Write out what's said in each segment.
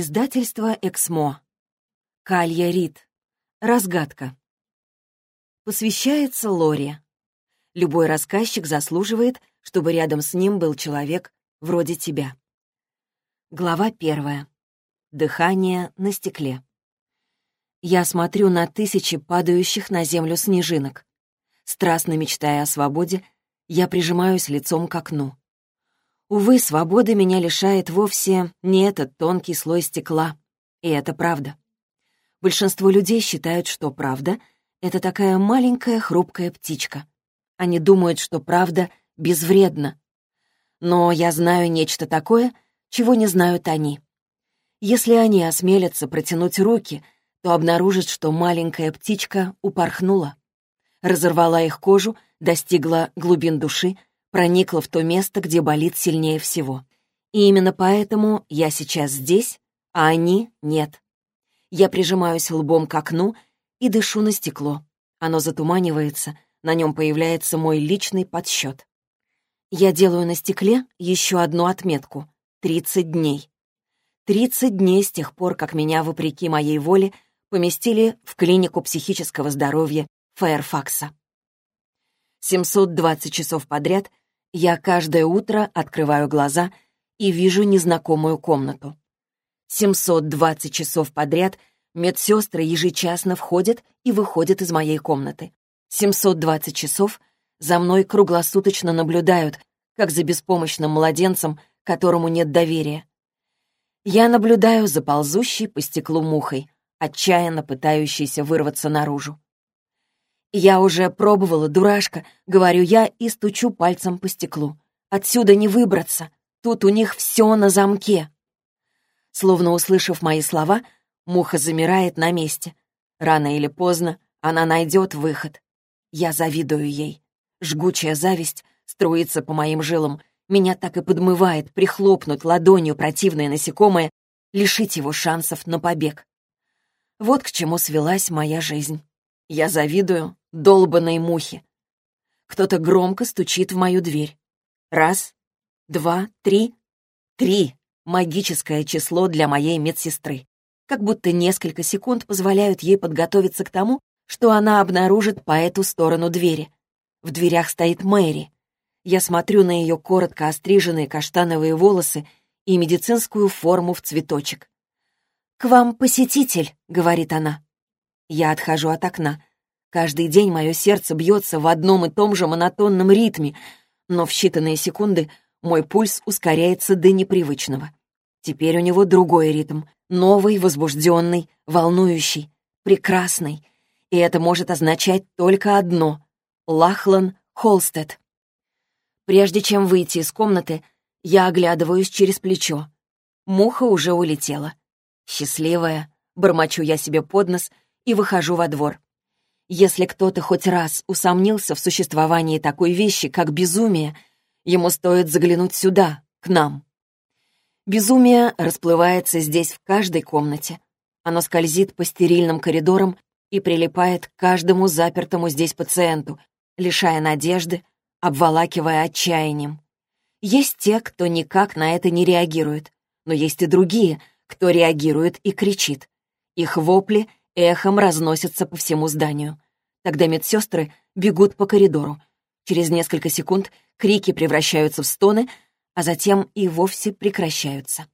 Издательство «Эксмо». Калья Рид. Разгадка. Посвящается Лоре. Любой рассказчик заслуживает, чтобы рядом с ним был человек вроде тебя. Глава первая. Дыхание на стекле. Я смотрю на тысячи падающих на землю снежинок. Страстно мечтая о свободе, я прижимаюсь лицом к окну. Увы, свободы меня лишает вовсе не этот тонкий слой стекла. И это правда. Большинство людей считают, что правда — это такая маленькая хрупкая птичка. Они думают, что правда безвредна. Но я знаю нечто такое, чего не знают они. Если они осмелятся протянуть руки, то обнаружат, что маленькая птичка упорхнула. Разорвала их кожу, достигла глубин души — проникла в то место, где болит сильнее всего. И именно поэтому я сейчас здесь, а они — нет. Я прижимаюсь лбом к окну и дышу на стекло. Оно затуманивается, на нем появляется мой личный подсчет. Я делаю на стекле еще одну отметку — 30 дней. 30 дней с тех пор, как меня, вопреки моей воле, поместили в клинику психического здоровья Фаерфакса. 720 часов подряд я каждое утро открываю глаза и вижу незнакомую комнату. 720 часов подряд медсестры ежечасно входят и выходят из моей комнаты. 720 часов за мной круглосуточно наблюдают, как за беспомощным младенцем, которому нет доверия. Я наблюдаю за ползущей по стеклу мухой, отчаянно пытающейся вырваться наружу. «Я уже пробовала, дурашка», — говорю я и стучу пальцем по стеклу. «Отсюда не выбраться. Тут у них все на замке». Словно услышав мои слова, муха замирает на месте. Рано или поздно она найдет выход. Я завидую ей. Жгучая зависть струится по моим жилам. Меня так и подмывает прихлопнуть ладонью противное насекомое, лишить его шансов на побег. Вот к чему свелась моя жизнь. Я завидую долбанной мухе. Кто-то громко стучит в мою дверь. Раз, два, три. Три — магическое число для моей медсестры. Как будто несколько секунд позволяют ей подготовиться к тому, что она обнаружит по эту сторону двери. В дверях стоит Мэри. Я смотрю на ее коротко остриженные каштановые волосы и медицинскую форму в цветочек. «К вам посетитель», — говорит она. Я отхожу от окна. Каждый день мое сердце бьется в одном и том же монотонном ритме, но в считанные секунды мой пульс ускоряется до непривычного. Теперь у него другой ритм, новый, возбужденный, волнующий, прекрасный. И это может означать только одно — Лахлан Холстед. Прежде чем выйти из комнаты, я оглядываюсь через плечо. Муха уже улетела. Счастливая, бормочу я себе под нос — и выхожу во двор. Если кто-то хоть раз усомнился в существовании такой вещи, как безумие, ему стоит заглянуть сюда, к нам. Безумие расплывается здесь в каждой комнате. Оно скользит по стерильным коридорам и прилипает к каждому запертому здесь пациенту, лишая надежды, обволакивая отчаянием. Есть те, кто никак на это не реагирует, но есть и другие, кто реагирует и кричит. Их вопли эхом разносятся по всему зданию. Тогда медсестры бегут по коридору. Через несколько секунд крики превращаются в стоны, а затем и вовсе прекращаются.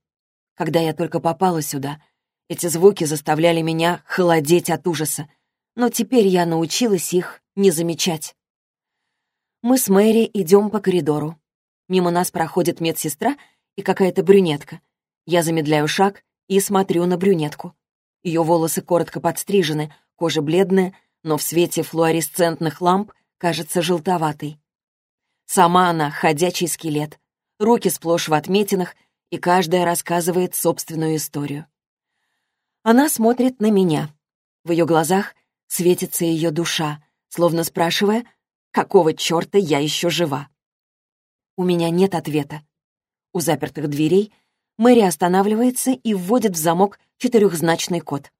Когда я только попала сюда, эти звуки заставляли меня холодеть от ужаса, но теперь я научилась их не замечать. Мы с Мэри идем по коридору. Мимо нас проходит медсестра и какая-то брюнетка. Я замедляю шаг и смотрю на брюнетку. Ее волосы коротко подстрижены, кожа бледная, но в свете флуоресцентных ламп кажется желтоватой. Сама она — ходячий скелет. Руки сплошь в отметинах, и каждая рассказывает собственную историю. Она смотрит на меня. В ее глазах светится ее душа, словно спрашивая, какого черта я еще жива. У меня нет ответа. У запертых дверей Мэри останавливается и вводит в замок четырехзначный код.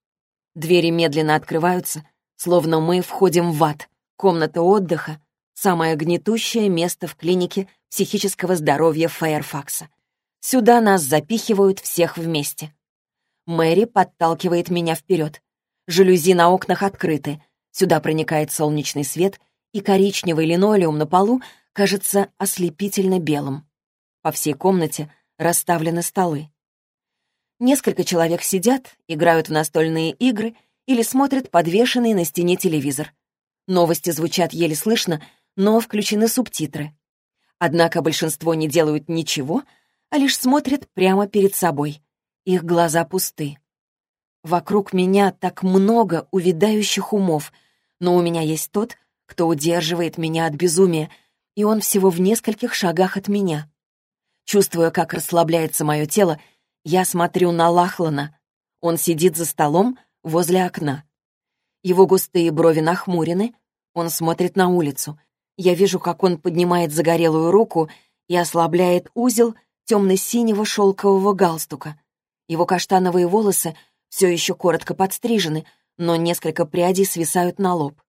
Двери медленно открываются, словно мы входим в ад, комната отдыха, самое гнетущее место в клинике психического здоровья Фэйрфакса. Сюда нас запихивают всех вместе. Мэри подталкивает меня вперед. Жалюзи на окнах открыты. Сюда проникает солнечный свет, и коричневый линолеум на полу кажется ослепительно белым. По всей комнате расставлены столы. Несколько человек сидят, играют в настольные игры или смотрят подвешенный на стене телевизор. Новости звучат еле слышно, но включены субтитры. Однако большинство не делают ничего, а лишь смотрят прямо перед собой. Их глаза пусты. Вокруг меня так много увядающих умов, но у меня есть тот, кто удерживает меня от безумия, и он всего в нескольких шагах от меня. Чувствуя, как расслабляется мое тело, я смотрю на Лахлана. Он сидит за столом возле окна. Его густые брови нахмурены, он смотрит на улицу. Я вижу, как он поднимает загорелую руку и ослабляет узел темно-синего шелкового галстука. Его каштановые волосы все еще коротко подстрижены, но несколько прядей свисают на лоб.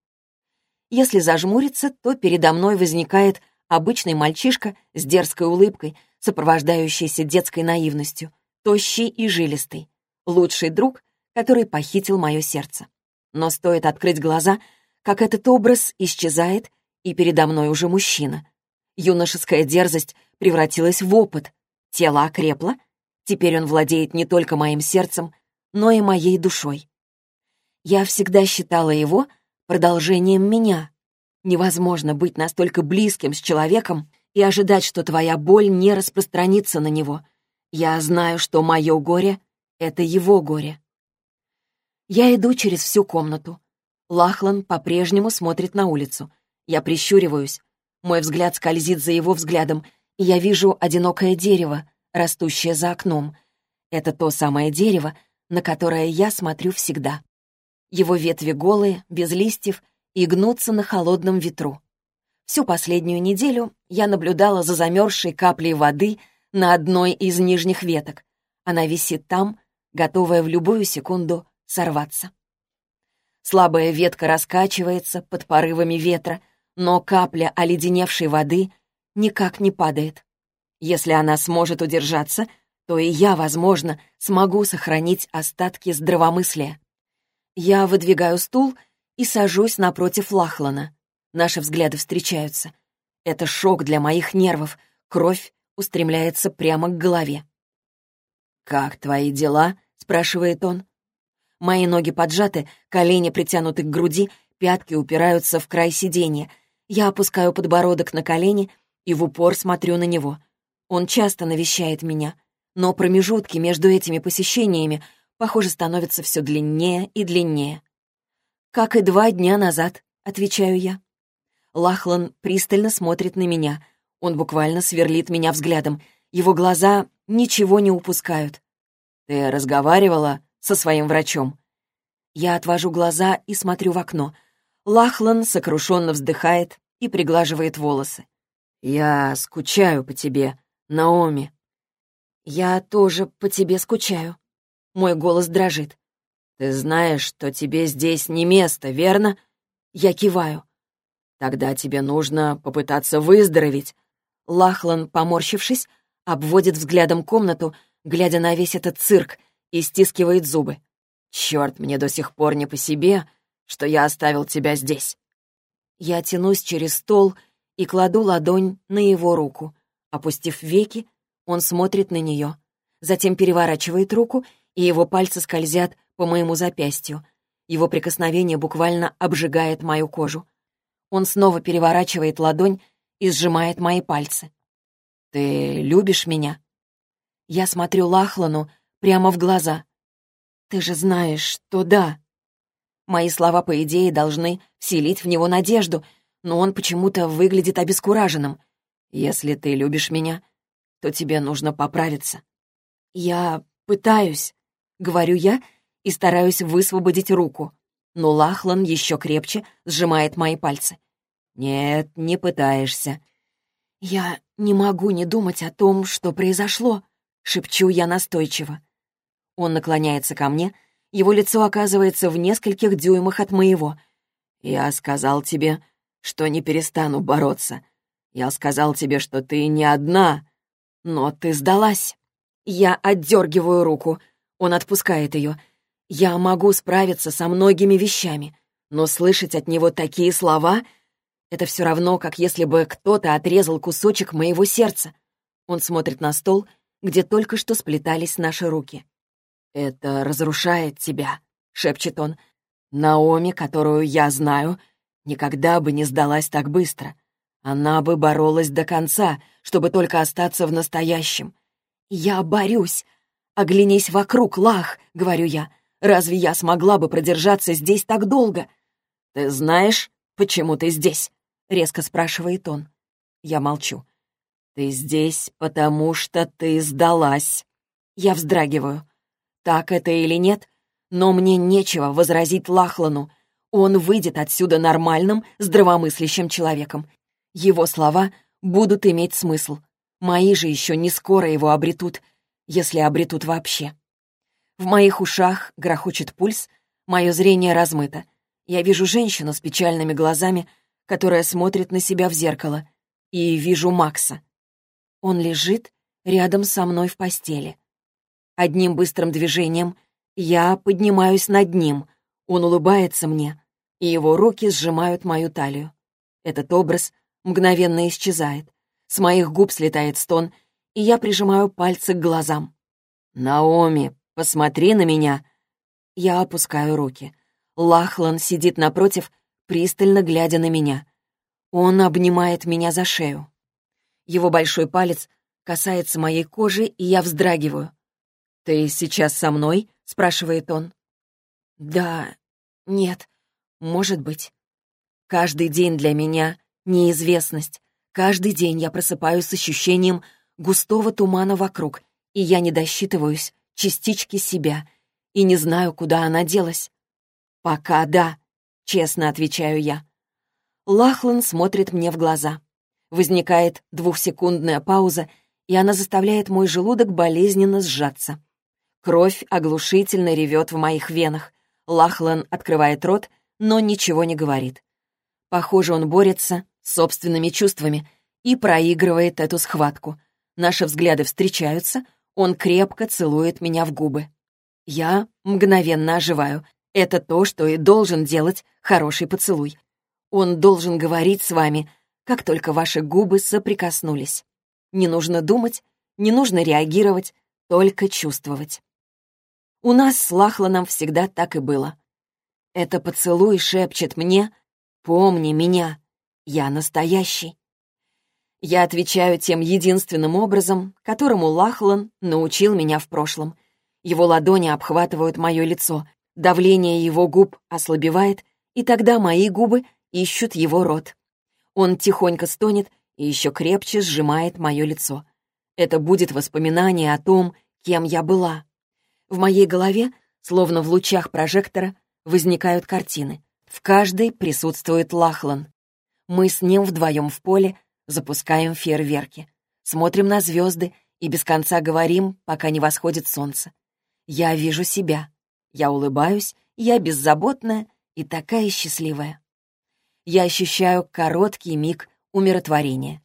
Если зажмуриться, то передо мной возникает обычный мальчишка с дерзкой улыбкой, сопровождающийся детской наивностью, тощий и жилистый, лучший друг, который похитил мое сердце. Но стоит открыть глаза, как этот образ исчезает, и передо мной уже мужчина. Юношеская дерзость превратилась в опыт, тело окрепло, теперь он владеет не только моим сердцем, но и моей душой. Я всегда считала его продолжением меня. Невозможно быть настолько близким с человеком и ожидать, что твоя боль не распространится на него. Я знаю, что мое горе — это его горе. Я иду через всю комнату. Лахлан по-прежнему смотрит на улицу. Я прищуриваюсь. Мой взгляд скользит за его взглядом, и я вижу одинокое дерево, растущее за окном. Это то самое дерево, на которое я смотрю всегда. Его ветви голые, без листьев и гнутся на холодном ветру. Всю последнюю неделю я наблюдала за замерзшей каплей воды на одной из нижних веток. Она висит там, готовая в любую секунду сорваться. Слабая ветка раскачивается под порывами ветра, но капля оледеневшей воды никак не падает. Если она сможет удержаться, то и я, возможно, смогу сохранить остатки здравомыслия. Я выдвигаю стул и сажусь напротив Лахлана. Наши взгляды встречаются. Это шок для моих нервов. Кровь устремляется прямо к голове. «Как твои дела?» — спрашивает он. Мои ноги поджаты, колени притянуты к груди, пятки упираются в край сиденья. Я опускаю подбородок на колени и в упор смотрю на него. Он часто навещает меня, но промежутки между этими посещениями похоже, становится все длиннее и длиннее. «Как и два дня назад», — отвечаю я. Лахлан пристально смотрит на меня. Он буквально сверлит меня взглядом. Его глаза ничего не упускают. «Ты разговаривала со своим врачом?» Я отвожу глаза и смотрю в окно. Лахлан сокрушенно вздыхает и приглаживает волосы. «Я скучаю по тебе, Наоми». «Я тоже по тебе скучаю», мой голос дрожит. «Ты знаешь, что тебе здесь не место, верно?» Я киваю. «Тогда тебе нужно попытаться выздороветь». Лахлан, поморщившись, обводит взглядом комнату, глядя на весь этот цирк, и стискивает зубы. «Черт, мне до сих пор не по себе, что я оставил тебя здесь». Я тянусь через стол и кладу ладонь на его руку. Опустив веки, он смотрит на нее, затем переворачивает руку и его пальцы скользят по моему запястью. Его прикосновение буквально обжигает мою кожу. Он снова переворачивает ладонь и сжимает мои пальцы. «Ты любишь меня?» Я смотрю Лахлану прямо в глаза. «Ты же знаешь, что да». Мои слова, по идее, должны вселить в него надежду, но он почему-то выглядит обескураженным. «Если ты любишь меня, то тебе нужно поправиться». «Я пытаюсь», — говорю я и стараюсь высвободить руку. Но Лахлан еще крепче сжимает мои пальцы. «Нет, не пытаешься». «Я не могу не думать о том, что произошло», — шепчу я настойчиво. Он наклоняется ко мне, его лицо оказывается в нескольких дюймах от моего. «Я сказал тебе, что не перестану бороться. Я сказал тебе, что ты не одна, но ты сдалась». Я отдергиваю руку — Он отпускает ее. Я могу справиться со многими вещами, но слышать от него такие слова — это все равно, как если бы кто-то отрезал кусочек моего сердца. Он смотрит на стол, где только что сплетались наши руки. «Это разрушает тебя», — шепчет он. «Наоми, которую я знаю, никогда бы не сдалась так быстро. Она бы боролась до конца, чтобы только остаться в настоящем. Я борюсь. Оглянись вокруг, Лах, — говорю я. Разве я смогла бы продержаться здесь так долго? Ты знаешь, почему ты здесь? — резко спрашивает он. Я молчу. Ты здесь, потому что ты сдалась. Я вздрагиваю. Так это или нет, но мне нечего возразить Лахлану. Он выйдет отсюда нормальным, здравомыслящим человеком. Его слова будут иметь смысл. Мои же еще не скоро его обретут, если обретут вообще. В моих ушах грохочет пульс, мое зрение размыто. Я вижу женщину с печальными глазами, которая смотрит на себя в зеркало, и вижу Макса. Он лежит рядом со мной в постели. Одним быстрым движением я поднимаюсь над ним, он улыбается мне, и его руки сжимают мою талию. Этот образ — мгновенно исчезает. С моих губ слетает стон, и я прижимаю пальцы к глазам. «Наоми, посмотри на меня!» Я опускаю руки. Лахлан сидит напротив, пристально глядя на меня. Он обнимает меня за шею. Его большой палец касается моей кожи, и я вздрагиваю. «Ты сейчас со мной?» — спрашивает он. «Да, нет, может быть. Каждый день для меня Неизвестность. Каждый день я просыпаюсь с ощущением густого тумана вокруг, и я не досчитываюсь частички себя и не знаю, куда она делась. «Пока да», — честно отвечаю я. Лахлан смотрит мне в глаза. Возникает двухсекундная пауза, и она заставляет мой желудок болезненно сжаться. Кровь оглушительно ревет в моих венах. Лахлан открывает рот, но ничего не говорит. Похоже, он борется собственными чувствами и проигрывает эту схватку. Наши взгляды встречаются, он крепко целует меня в губы. Я мгновенно оживаю. Это то, что и должен делать хороший поцелуй. Он должен говорить с вами, как только ваши губы соприкоснулись. Не нужно думать, не нужно реагировать, только чувствовать. У нас с Лахланом всегда так и было. Это поцелуй шепчет мне «Помни меня, я настоящий. Я отвечаю тем единственным образом, которому Лахлан научил меня в прошлом. Его ладони обхватывают мое лицо, давление его губ ослабевает, и тогда мои губы ищут его рот. Он тихонько стонет и еще крепче сжимает мое лицо. Это будет воспоминание о том, кем я была. В моей голове, словно в лучах прожектора, возникают картины. В каждой присутствует Лахлан. Мы с ним вдвоем в поле запускаем фейерверки, смотрим на звезды и без конца говорим, пока не восходит солнце. Я вижу себя. Я улыбаюсь, я беззаботная и такая счастливая. Я ощущаю короткий миг умиротворения.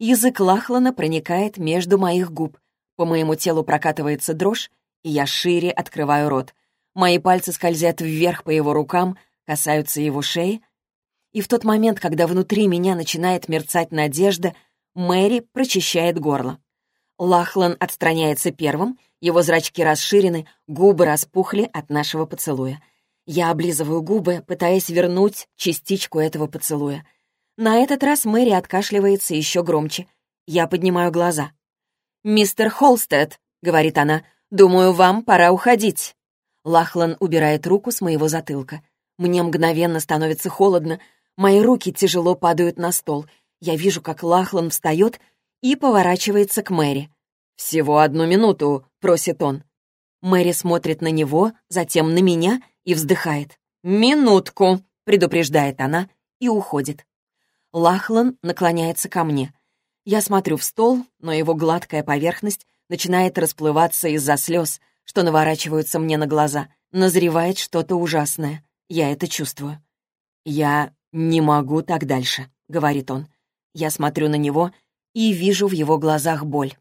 Язык Лахлана проникает между моих губ. По моему телу прокатывается дрожь, и я шире открываю рот. Мои пальцы скользят вверх по его рукам, касаются его шеи, и в тот момент, когда внутри меня начинает мерцать надежда, Мэри прочищает горло. Лахлан отстраняется первым, его зрачки расширены, губы распухли от нашего поцелуя. Я облизываю губы, пытаясь вернуть частичку этого поцелуя. На этот раз Мэри откашливается еще громче. Я поднимаю глаза. «Мистер Холстед», — говорит она, — «думаю, вам пора уходить». Лахлан убирает руку с моего затылка. Мне мгновенно становится холодно, Мои руки тяжело падают на стол. Я вижу, как Лахлан встает и поворачивается к Мэри. «Всего одну минуту», — просит он. Мэри смотрит на него, затем на меня и вздыхает. «Минутку», — предупреждает она и уходит. Лахлан наклоняется ко мне. Я смотрю в стол, но его гладкая поверхность начинает расплываться из-за слез, что наворачиваются мне на глаза. Назревает что-то ужасное. Я это чувствую. Я «Не могу так дальше», — говорит он. Я смотрю на него и вижу в его глазах боль.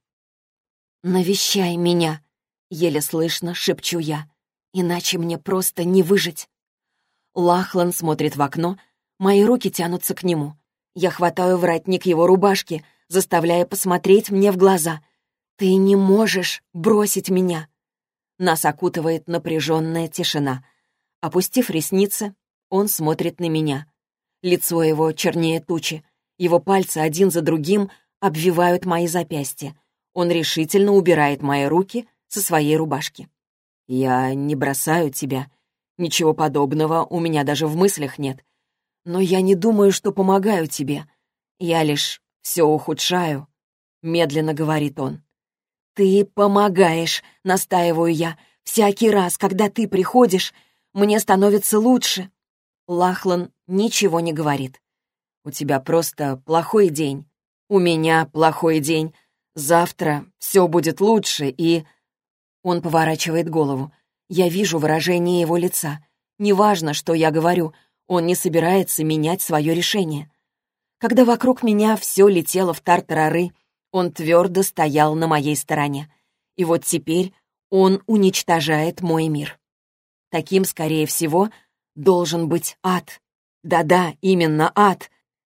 «Навещай меня». Еле слышно шепчу я. Иначе мне просто не выжить. Лахлан смотрит в окно, мои руки тянутся к нему. Я хватаю воротник его рубашки, заставляя посмотреть мне в глаза. «Ты не можешь бросить меня!» Нас окутывает напряженная тишина. Опустив ресницы, он смотрит на меня. Лицо его чернее тучи. Его пальцы один за другим обвивают мои запястья. Он решительно убирает мои руки со своей рубашки. «Я не бросаю тебя. Ничего подобного у меня даже в мыслях нет. Но я не думаю, что помогаю тебе. Я лишь все ухудшаю», — медленно говорит он. «Ты помогаешь», — настаиваю я. «Всякий раз, когда ты приходишь, мне становится лучше». Лахлан ничего не говорит. «У тебя просто плохой день. У меня плохой день. Завтра все будет лучше, и...» Он поворачивает голову. Я вижу выражение его лица. Неважно, что я говорю, он не собирается менять свое решение. Когда вокруг меня все летело в тартарары, он твердо стоял на моей стороне. И вот теперь он уничтожает мой мир. Таким, скорее всего, должен быть ад. Да-да, именно ад.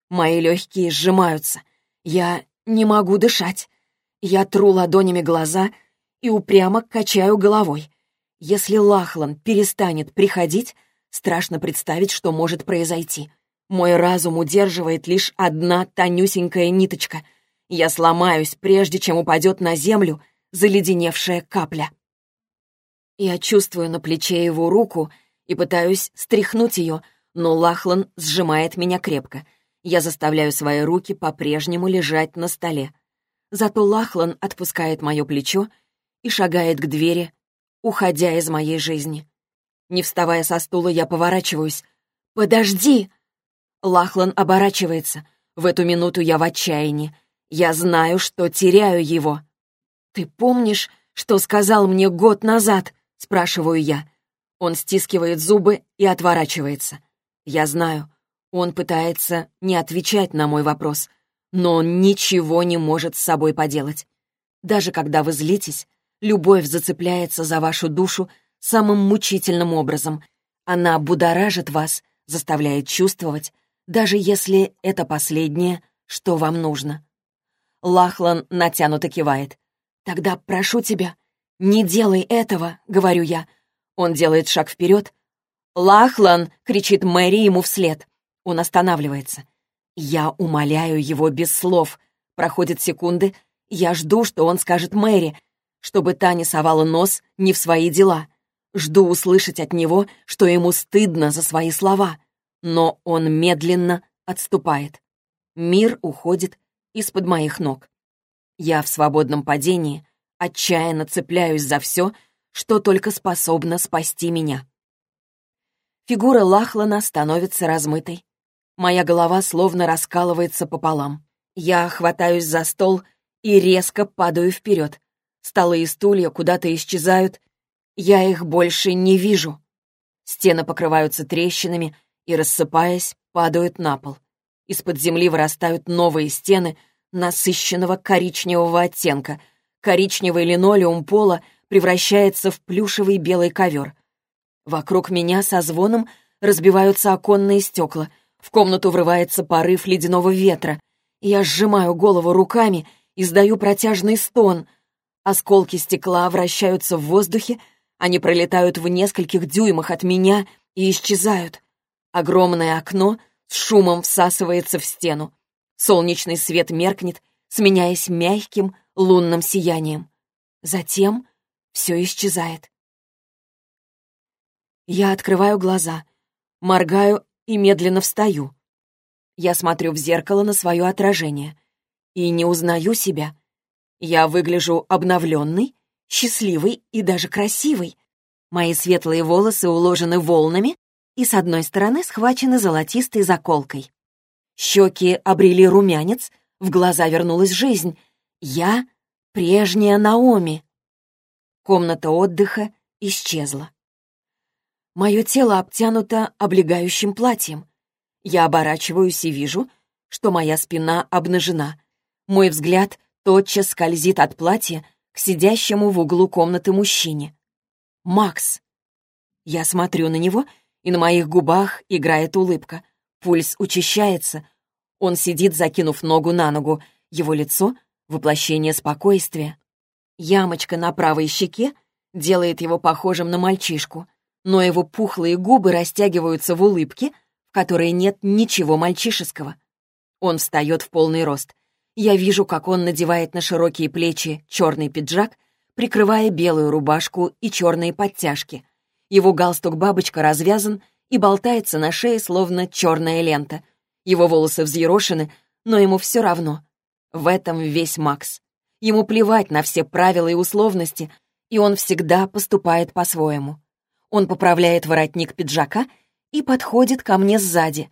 Мои легкие сжимаются. Я не могу дышать. Я тру ладонями глаза и упрямо качаю головой. Если Лахлан перестанет приходить, страшно представить, что может произойти. Мой разум удерживает лишь одна тонюсенькая ниточка. Я сломаюсь, прежде чем упадет на землю заледеневшая капля. Я чувствую на плече его руку и пытаюсь стряхнуть ее, но Лахлан сжимает меня крепко. Я заставляю свои руки по-прежнему лежать на столе. Зато Лахлан отпускает мое плечо и шагает к двери, уходя из моей жизни. Не вставая со стула, я поворачиваюсь. «Подожди!» Лахлан оборачивается. В эту минуту я в отчаянии. Я знаю, что теряю его. «Ты помнишь, что сказал мне год назад?» — спрашиваю я. Он стискивает зубы и отворачивается. Я знаю, он пытается не отвечать на мой вопрос, но он ничего не может с собой поделать. Даже когда вы злитесь, любовь зацепляется за вашу душу самым мучительным образом. Она будоражит вас, заставляет чувствовать, даже если это последнее, что вам нужно. Лахлан натянуто кивает. «Тогда прошу тебя, не делай этого», — говорю я. Он делает шаг вперед. «Лахлан!» — кричит Мэри ему вслед. Он останавливается. Я умоляю его без слов. Проходят секунды. Я жду, что он скажет Мэри, чтобы та не совала нос не в свои дела. Жду услышать от него, что ему стыдно за свои слова. Но он медленно отступает. Мир уходит из-под моих ног. Я в свободном падении, отчаянно цепляюсь за все, что только способно спасти меня. Фигура Лахлана становится размытой. Моя голова словно раскалывается пополам. Я хватаюсь за стол и резко падаю вперед. Столы и стулья куда-то исчезают. Я их больше не вижу. Стены покрываются трещинами и, рассыпаясь, падают на пол. Из-под земли вырастают новые стены насыщенного коричневого оттенка. Коричневый линолеум пола превращается в плюшевый белый ковер. Вокруг меня со звоном разбиваются оконные стекла — в комнату врывается порыв ледяного ветра. Я сжимаю голову руками и сдаю протяжный стон. Осколки стекла вращаются в воздухе, они пролетают в нескольких дюймах от меня и исчезают. Огромное окно с шумом всасывается в стену. Солнечный свет меркнет, сменяясь мягким лунным сиянием. Затем все исчезает. Я открываю глаза, моргаю и медленно встаю. Я смотрю в зеркало на свое отражение и не узнаю себя. Я выгляжу обновленной, счастливой и даже красивой. Мои светлые волосы уложены волнами и с одной стороны схвачены золотистой заколкой. Щеки обрели румянец, в глаза вернулась жизнь. Я — прежняя Наоми. Комната отдыха исчезла. Мое тело обтянуто облегающим платьем. Я оборачиваюсь и вижу, что моя спина обнажена. Мой взгляд тотчас скользит от платья к сидящему в углу комнаты мужчине. «Макс!» Я смотрю на него, и на моих губах играет улыбка. Пульс учащается. Он сидит, закинув ногу на ногу. Его лицо — воплощение спокойствия. Ямочка на правой щеке делает его похожим на мальчишку, но его пухлые губы растягиваются в улыбке, в которой нет ничего мальчишеского. Он встает в полный рост. Я вижу, как он надевает на широкие плечи черный пиджак, прикрывая белую рубашку и черные подтяжки. Его галстук-бабочка развязан и болтается на шее, словно черная лента. Его волосы взъерошены, но ему все равно. В этом весь Макс. Ему плевать на все правила и условности, и он всегда поступает по-своему. Он поправляет воротник пиджака и подходит ко мне сзади.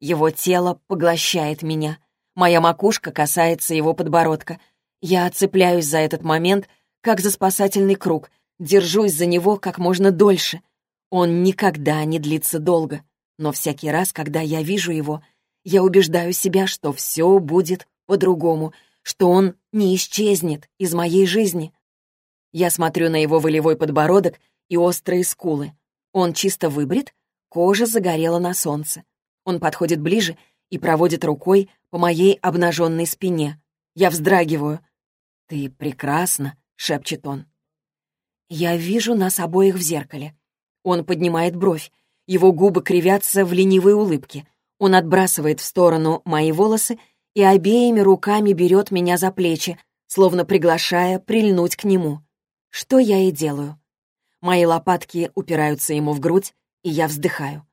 Его тело поглощает меня. Моя макушка касается его подбородка. Я цепляюсь за этот момент, как за спасательный круг, держусь за него как можно дольше. Он никогда не длится долго, но всякий раз, когда я вижу его, я убеждаю себя, что все будет по-другому, что он не исчезнет из моей жизни. Я смотрю на его волевой подбородок и острые скулы. Он чисто выбрит, кожа загорела на солнце. Он подходит ближе и проводит рукой по моей обнаженной спине. Я вздрагиваю. «Ты прекрасна», — шепчет он. Я вижу нас обоих в зеркале. Он поднимает бровь. Его губы кривятся в ленивой улыбке. Он отбрасывает в сторону мои волосы и обеими руками берет меня за плечи, словно приглашая прильнуть к нему. Что я и делаю. Мои лопатки упираются ему в грудь, и я вздыхаю.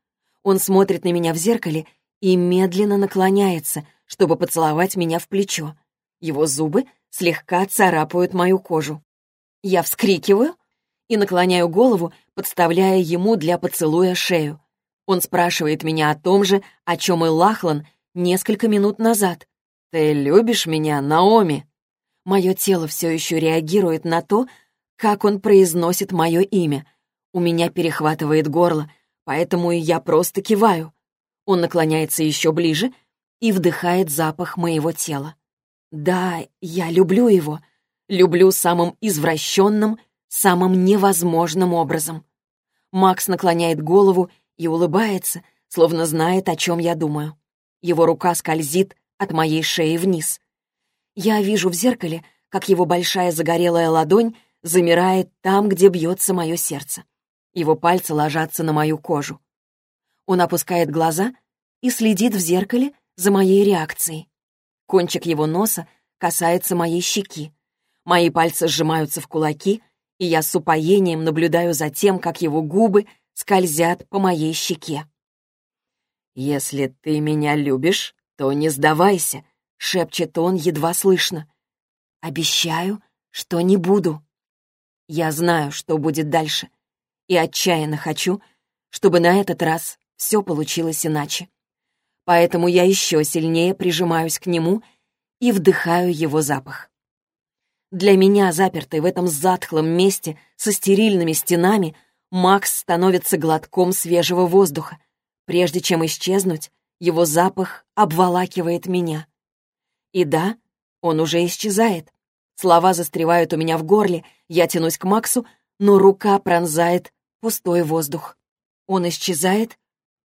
Он смотрит на меня в зеркале и медленно наклоняется, чтобы поцеловать меня в плечо. Его зубы слегка царапают мою кожу. Я вскрикиваю и наклоняю голову, подставляя ему для поцелуя шею. Он спрашивает меня о том же, о чем и Лахлан несколько минут назад. «Ты любишь меня, Наоми?» Мое тело все еще реагирует на то, как он произносит мое имя. У меня перехватывает горло, поэтому я просто киваю. Он наклоняется еще ближе и вдыхает запах моего тела. Да, я люблю его. Люблю самым извращенным, самым невозможным образом. Макс наклоняет голову и улыбается, словно знает, о чем я думаю. Его рука скользит от моей шеи вниз. Я вижу в зеркале, как его большая загорелая ладонь замирает там, где бьется мое сердце. Его пальцы ложатся на мою кожу. Он опускает глаза и следит в зеркале за моей реакцией. Кончик его носа касается моей щеки. Мои пальцы сжимаются в кулаки, и я с упоением наблюдаю за тем, как его губы скользят по моей щеке. «Если ты меня любишь, то не сдавайся», — шепчет он едва слышно. «Обещаю, что не буду». Я знаю, что будет дальше, и отчаянно хочу, чтобы на этот раз все получилось иначе. Поэтому я еще сильнее прижимаюсь к нему и вдыхаю его запах. Для меня, запертой в этом затхлом месте со стерильными стенами, Макс становится глотком свежего воздуха. Прежде чем исчезнуть, его запах обволакивает меня. И да, он уже исчезает. Слова застревают у меня в горле, я тянусь к Максу, но рука пронзает пустой воздух. Он исчезает,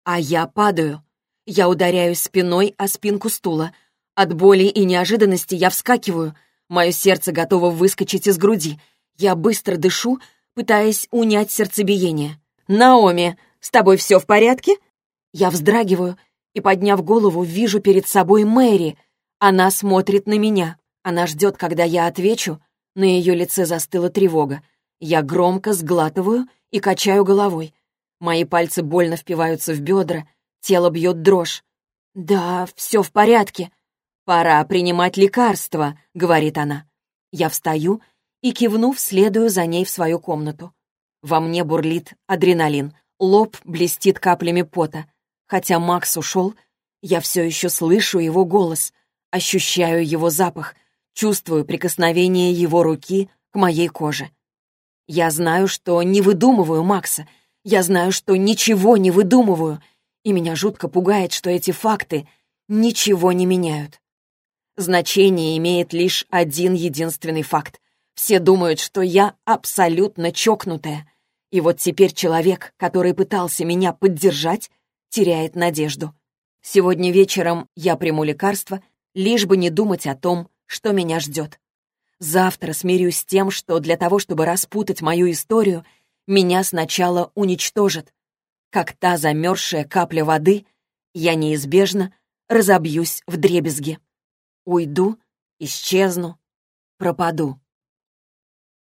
а я падаю. Я ударяюсь спиной о спинку стула. От боли и неожиданности я вскакиваю. Мое сердце готово выскочить из груди. Я быстро дышу, пытаясь унять сердцебиение. «Наоми, с тобой все в порядке?» Я вздрагиваю и, подняв голову, вижу перед собой Мэри. Она смотрит на меня. Она ждет, когда я отвечу. На ее лице застыла тревога. Я громко сглатываю и качаю головой. Мои пальцы больно впиваются в бедра, тело бьет дрожь. «Да, все в порядке. Пора принимать лекарства», — говорит она. Я встаю и, кивнув, следую за ней в свою комнату. Во мне бурлит адреналин, лоб блестит каплями пота. Хотя Макс ушел, я все еще слышу его голос, ощущаю его запах, чувствую прикосновение его руки к моей коже. Я знаю, что не выдумываю Макса, я знаю, что ничего не выдумываю, и меня жутко пугает, что эти факты ничего не меняют. Значение имеет лишь один единственный факт. Все думают, что я абсолютно чокнутая. И вот теперь человек, который пытался меня поддержать, теряет надежду. Сегодня вечером я приму лекарство, лишь бы не думать о том, что меня ждет. Завтра смирюсь с тем, что для того, чтобы распутать мою историю, меня сначала уничтожат. Как та замерзшая капля воды, я неизбежно разобьюсь в дребезги. Уйду, исчезну, пропаду.